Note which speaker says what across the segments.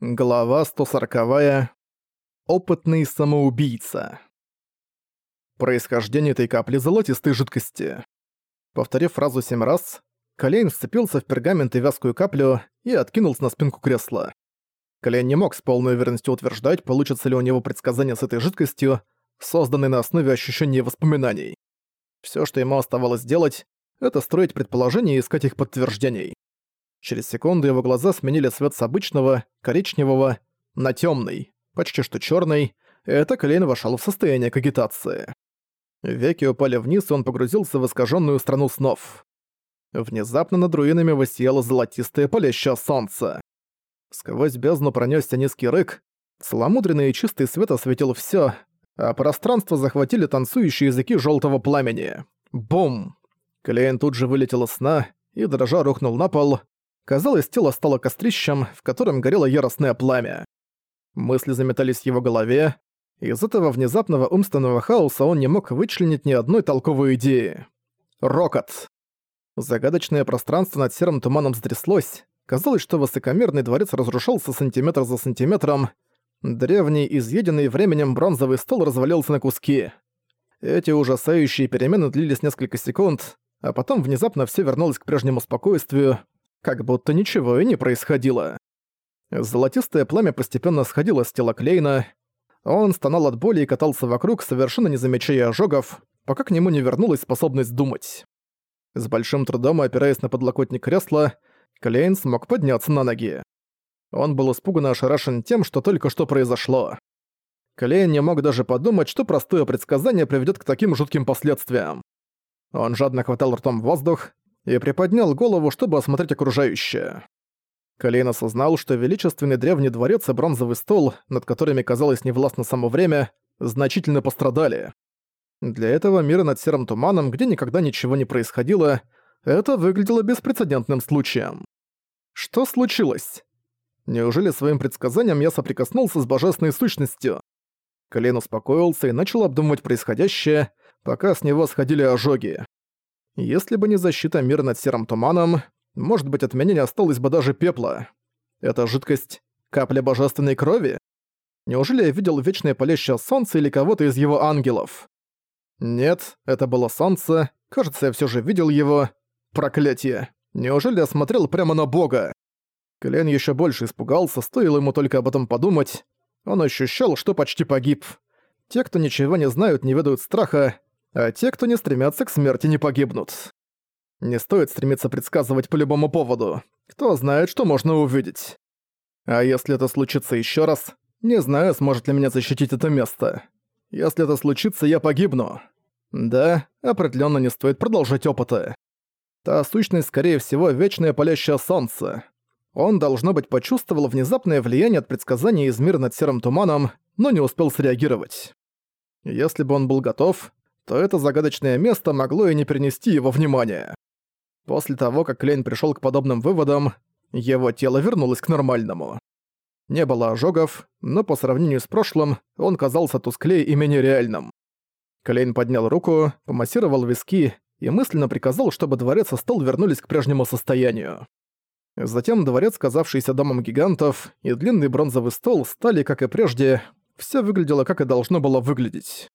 Speaker 1: Глава 140. Опытный самоубийца. Происхождение этой капли золотистой жидкости. Повторив фразу семь раз, Колейн вцепился в пергамент и вязкую каплю и откинулся на спинку кресла. Колейн не мог с полной уверенностью утверждать, получится ли у него предсказание с этой жидкостью, созданной на основе ощущения воспоминаний. Всё, что ему оставалось делать, это строить предположения и искать их подтверждений. Через секунду его глаза сменили цвет с обычного, коричневого, на темный, почти что черный. Это Клейн вошел в состояние кагитации. Веки упали вниз, и он погрузился в искаженную страну снов. Внезапно над руинами воссияло золотистое палящее солнце. Сквозь бездну пронесся низкий рык, целомудренный и чистый свет осветил все, а пространство захватили танцующие языки желтого пламени. Бум! Клейн тут же вылетел из сна и, дрожа, рухнул на пол. Казалось, тело стало кострищем, в котором горело яростное пламя. Мысли заметались в его голове. Из этого внезапного умственного хаоса он не мог вычленить ни одной толковой идеи. Рокот. Загадочное пространство над серым туманом стряслось. Казалось, что высокомерный дворец разрушался сантиметр за сантиметром. Древний, изъеденный временем бронзовый стол развалился на куски. Эти ужасающие перемены длились несколько секунд, а потом внезапно все вернулось к прежнему спокойствию, как будто ничего и не происходило. Золотистое пламя постепенно сходило с тела Клейна. Он стонал от боли и катался вокруг, совершенно не замечая ожогов, пока к нему не вернулась способность думать. С большим трудом опираясь на подлокотник кресла, Клейн смог подняться на ноги. Он был испуганно ошарашен тем, что только что произошло. Клейн не мог даже подумать, что простое предсказание приведет к таким жутким последствиям. Он жадно хватал ртом воздух, и приподнял голову, чтобы осмотреть окружающее. Калейн осознал, что величественный древний дворец и бронзовый стол, над которыми казалось невластно само время, значительно пострадали. Для этого мира над серым туманом, где никогда ничего не происходило, это выглядело беспрецедентным случаем. Что случилось? Неужели своим предсказанием я соприкоснулся с божественной сущностью? Колен успокоился и начал обдумывать происходящее, пока с него сходили ожоги. Если бы не защита мира над серым туманом, может быть, от меня не осталось бы даже пепла. Эта жидкость — капля божественной крови? Неужели я видел вечное палящее солнце или кого-то из его ангелов? Нет, это было солнце. Кажется, я все же видел его. Проклятие. Неужели я смотрел прямо на бога? Клен еще больше испугался, стоило ему только об этом подумать. Он ощущал, что почти погиб. Те, кто ничего не знают, не ведают страха, а те, кто не стремятся к смерти, не погибнут. Не стоит стремиться предсказывать по любому поводу. Кто знает, что можно увидеть. А если это случится еще раз, не знаю, сможет ли меня защитить это место. Если это случится, я погибну. Да, определенно не стоит продолжать опыты. Та сущность, скорее всего, вечное палящее солнце. Он, должно быть, почувствовал внезапное влияние от предсказания из мира над серым туманом, но не успел среагировать. Если бы он был готов, то это загадочное место могло и не перенести его внимания. После того, как Клейн пришёл к подобным выводам, его тело вернулось к нормальному. Не было ожогов, но по сравнению с прошлым он казался тусклее и менее реальным. Клейн поднял руку, помассировал виски и мысленно приказал, чтобы дворец и стол вернулись к прежнему состоянию. Затем дворец, казавшийся домом гигантов, и длинный бронзовый стол стали, как и прежде, всё выглядело, как и должно было выглядеть.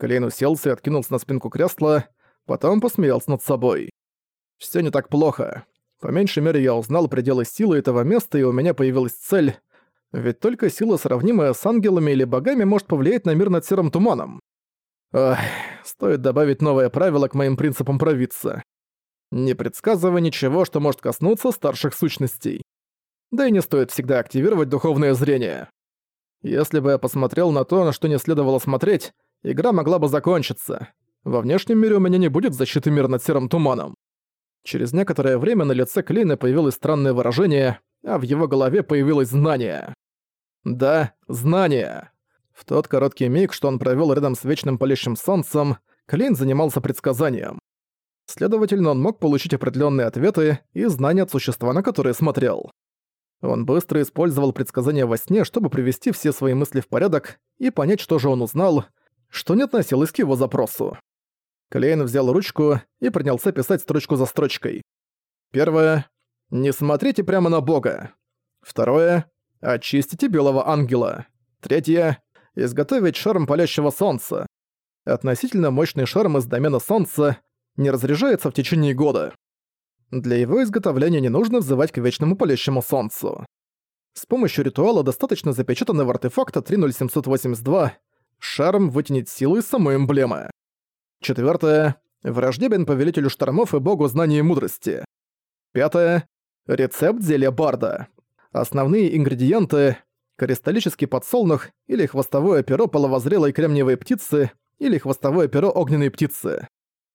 Speaker 1: Клейн уселся и откинулся на спинку кресла, потом посмеялся над собой. Всё не так плохо. По меньшей мере я узнал пределы силы этого места, и у меня появилась цель. Ведь только сила, сравнимая с ангелами или богами, может повлиять на мир над серым туманом. Ах, стоит добавить новое правило к моим принципам провидца. Не предсказывай ничего, что может коснуться старших сущностей. Да и не стоит всегда активировать духовное зрение. Если бы я посмотрел на то, на что не следовало смотреть, игра могла бы закончиться. Во внешнем мире у меня не будет защиты мира над серым туманом. Через некоторое время на лице Клейна появилось странное выражение, а в его голове появилось знание. Да, знание. В тот короткий миг, что он провёл рядом с вечным палящим солнцем, Клейн занимался предсказанием. Следовательно, он мог получить определенные ответы и знания от существа, на которое смотрел. Он быстро использовал предсказания во сне, чтобы привести все свои мысли в порядок и понять, что же он узнал, что не относилось к его запросу. Клейн взял ручку и принялся писать строчку за строчкой. Первое. Не смотрите прямо на Бога. Второе. Очистите белого ангела. Третье. Изготовить шарм палящего солнца. Относительно мощный шарм из домена солнца не разряжается в течение года. Для его изготовления не нужно взывать к вечному палящему солнцу. С помощью ритуала достаточно запечатанного артефакта 30782 шарм вытянет силу из самой эмблемы. Четвертое. Враждебен повелителю штормов и богу знания и мудрости. Пятое. Рецепт зелья Барда. Основные ингредиенты – кристаллический подсолнух или хвостовое перо половозрелой кремниевой птицы или хвостовое перо огненной птицы.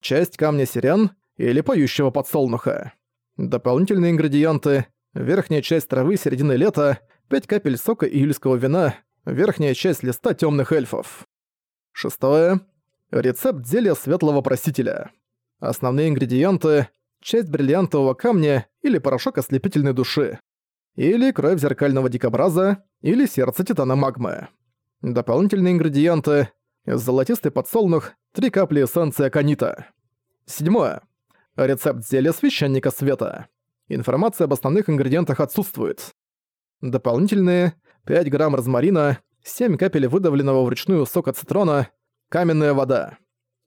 Speaker 1: Часть камня сирен или поющего подсолнуха. Дополнительные ингредиенты – верхняя часть травы середины лета, 5 капель сока июльского вина, верхняя часть листа темных эльфов. Шестое. Рецепт зелья светлого просителя. Основные ингредиенты – часть бриллиантового камня или порошок ослепительной души. Или кровь зеркального дикобраза, или сердце титана магмы. Дополнительные ингредиенты – золотистый подсолнух, 3 капли эссенции аконита. Седьмое. Рецепт зелья священника света. Информация об основных ингредиентах отсутствует. Дополнительные 5 грамм розмарина, 7 капель выдавленного вручную сока цитрона, каменная вода.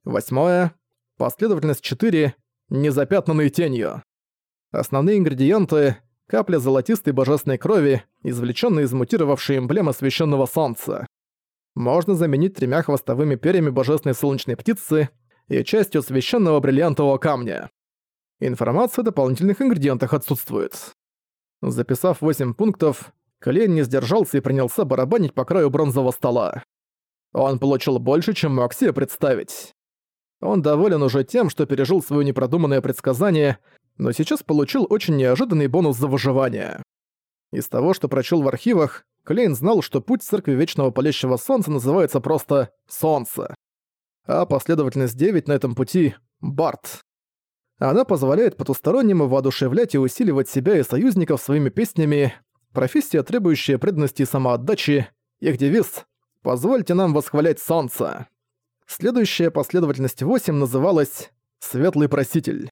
Speaker 1: Восьмое. Последовательность 4. Незапятнанные тенью. Основные ингредиенты – капля золотистой божественной крови, извлечённая из мутировавшей эмблемы священного солнца. Можно заменить тремя хвостовыми перьями божественной солнечной птицы и частью священного бриллиантового камня. Информация о дополнительных ингредиентах отсутствует. Записав 8 пунктов, Клейн не сдержался и принялся барабанить по краю бронзового стола. Он получил больше, чем мог себе представить. Он доволен уже тем, что пережил свое непродуманное предсказание, но сейчас получил очень неожиданный бонус за выживание. Из того, что прочел в архивах, Клейн знал, что путь Церкви Вечного Палящего Солнца называется просто «Солнце». А последовательность 9 на этом пути — Барт. Она позволяет потустороннему воодушевлять и усиливать себя и союзников своими песнями, профессия, требующая преданности и самоотдачи, их девиз «Позвольте нам восхвалять солнце». Следующая последовательность 8 называлась «Светлый проситель».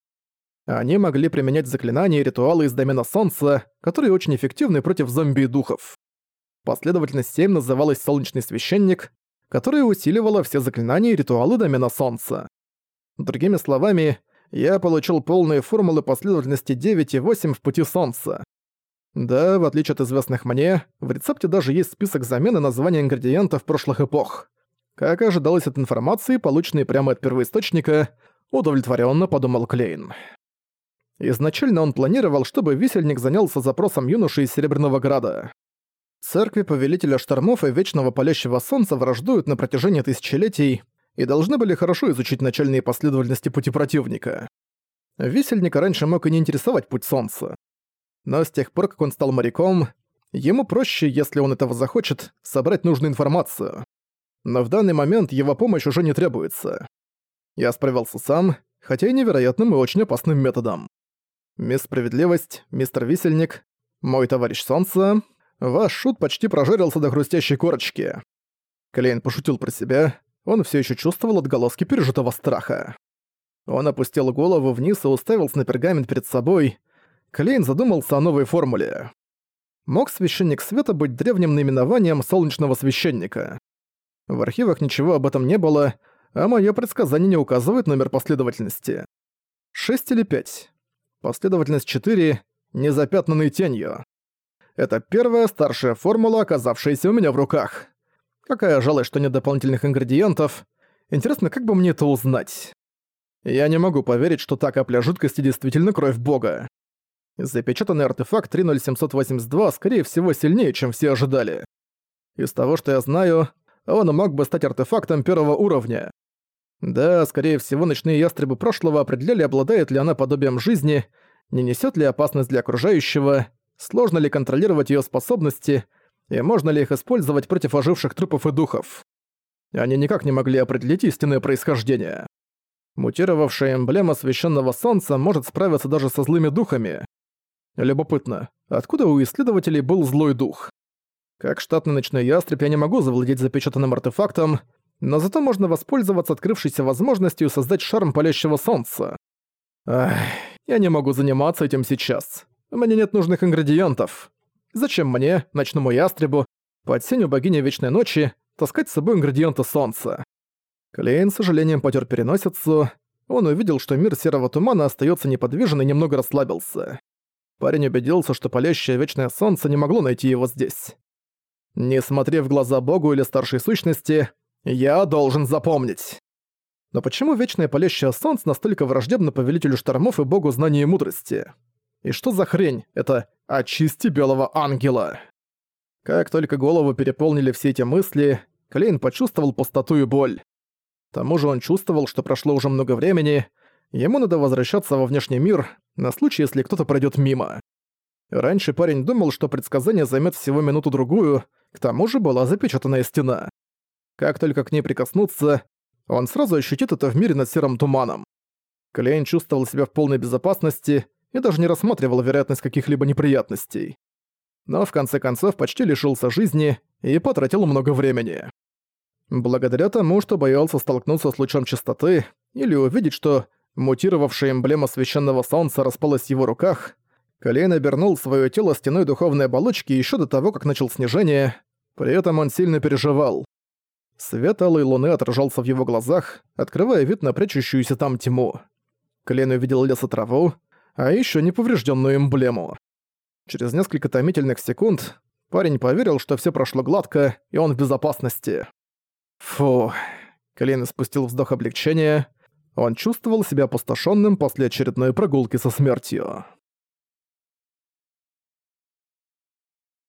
Speaker 1: Они могли применять заклинания и ритуалы из домена солнца, которые очень эффективны против зомби и духов. Последовательность 7 называлась «Солнечный священник», которая усиливала все заклинания и ритуалы домена солнца. Другими словами, я получил полные формулы последовательности 9 и 8 в пути Солнца. Да, в отличие от известных мне, в рецепте даже есть список замены названия ингредиентов прошлых эпох. Как ожидалось от информации, полученной прямо от первоисточника, удовлетворенно подумал Клейн. Изначально он планировал, чтобы висельник занялся запросом юноши из Серебряного Града. Церкви Повелителя Штормов и Вечного Палящего Солнца враждуют на протяжении тысячелетий, и должны были хорошо изучить начальные последовательности пути противника. Висельника раньше мог и не интересовать путь Солнца. Но с тех пор, как он стал моряком, ему проще, если он этого захочет, собрать нужную информацию. Но в данный момент его помощь уже не требуется. Я справился сам, хотя и невероятным и очень опасным методом. Мисс Справедливость, мистер Висельник, мой товарищ Солнце, ваш шут почти прожарился до хрустящей корочки. Клейн пошутил про себя, он все еще чувствовал отголоски пережитого страха. Он опустил голову вниз и уставился на пергамент перед собой. Клейн задумался о новой формуле. Мог священник света быть древним наименованием солнечного священника? В архивах ничего об этом не было, а мое предсказание не указывает номер последовательности. 6 или 5. Последовательность 4 — незапятнанный тенью. Это первая старшая формула, оказавшаяся у меня в руках. Какая жалость, что нет дополнительных ингредиентов. Интересно, как бы мне это узнать? Я не могу поверить, что та капля жидкости действительно кровь бога. Запечатанный артефакт 30782 скорее всего сильнее, чем все ожидали. Из того, что я знаю, он мог бы стать артефактом первого уровня. Да, скорее всего, ночные ястребы прошлого определяли, обладает ли она подобием жизни, не несет ли опасность для окружающего, сложно ли контролировать ее способности — и можно ли их использовать против оживших трупов и духов. Они никак не могли определить истинное происхождение. Мутировавшая эмблема священного солнца может справиться даже со злыми духами. Любопытно, откуда у исследователей был злой дух? Как штатный ночной ястреб я не могу завладеть запечатанным артефактом, но зато можно воспользоваться открывшейся возможностью создать шарм палящего солнца. Ах, я не могу заниматься этим сейчас. Меня нет нужных ингредиентов. Зачем мне, ночному ястребу, под сенью богини Вечной Ночи, таскать с собой ингредиенты солнца? Клейн с сожалением потер переносицу. Он увидел, что мир серого тумана остается неподвижен и немного расслабился. Парень убедился, что палящее вечное солнце не могло найти его здесь. Не смотрев в глаза богу или старшей сущности, я должен запомнить. Но почему вечное палящее солнце настолько враждебно повелителю штормов и богу знания и мудрости? И что за хрень? Это «очисти белого ангела». Как только голову переполнили все эти мысли, Клейн почувствовал пустоту и боль. К тому же он чувствовал, что прошло уже много времени, ему надо возвращаться во внешний мир, на случай, если кто-то пройдет мимо. Раньше парень думал, что предсказание займет всего минуту-другую, к тому же была запечатанная стена. Как только к ней прикоснуться, он сразу ощутит это в мире над серым туманом. Клейн чувствовал себя в полной безопасности и даже не рассматривал вероятность каких-либо неприятностей. Но в конце концов почти лишился жизни и потратил много времени. Благодаря тому, что боялся столкнуться с лучом чистоты или увидеть, что Мутировавшая эмблема священного солнца распалась в его руках. Колейн обернул свое тело стеной духовной оболочки еще до того, как начал снижение. При этом он сильно переживал. Свет алой луны отражался в его глазах, открывая вид на прячущуюся там тьму. Клейн увидел лес и траву, а еще неповрежденную эмблему. Через несколько томительных секунд парень поверил, что все прошло гладко, и он в безопасности. Фу. Клейн испустил вздох облегчения. Он чувствовал себя опустошенным после очередной прогулки со смертью.